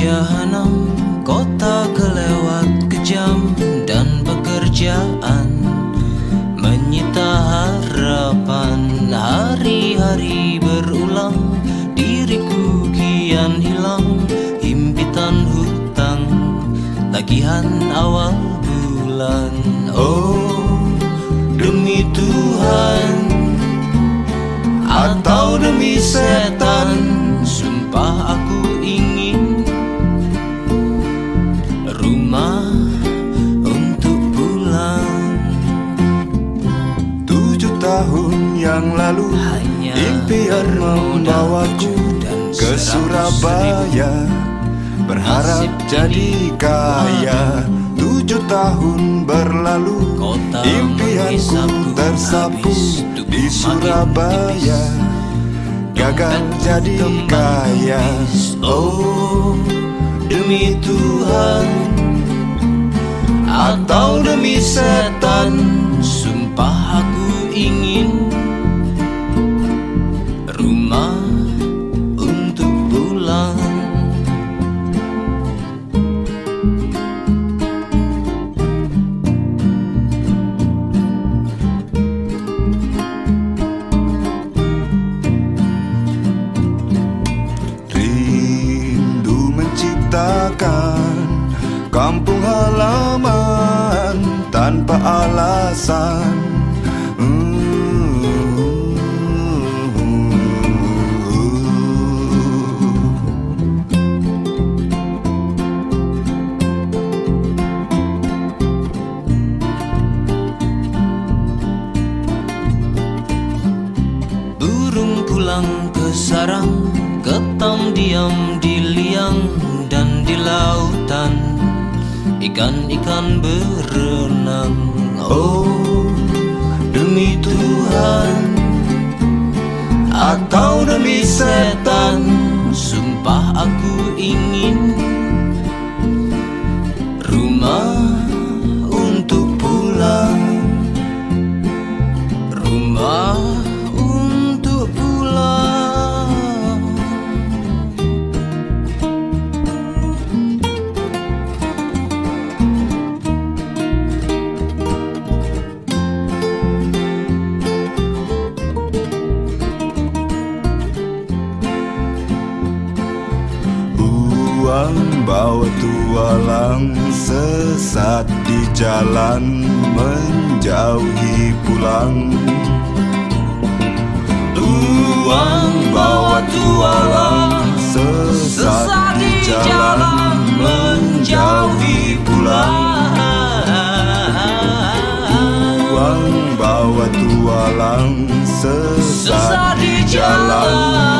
jahanam Kota kelewat kejam dan pekerjaan Menyita harapan Hari-hari berulang. Diriku kian hilang Himpitan hutang. Tagihan awal bulan tahun yang lalu Hanya Impian membawaku dan ke Surabaya. Berharap jadi kaya. Tujuh tahun berlalu Kota Impianku tersapu di Surabaya. Gagal jadi kaya. Oh demi Tuhan. Atau demi setan Sumpah aku ingin Rumah untuk pulang Rindu menciptakan kampung halaman tanpa alasan. Pulang ke sarang Ketam diam di liang dan di lautan. Ikan-ikan berenang Oh demi Tuhan. Atau demi setan Uang bawa tualang sesat di jalan menjauhi pulang. Uang bawa tualang sesat di jalan menjauhi pulang. Uang bawa tualang sesat di jalan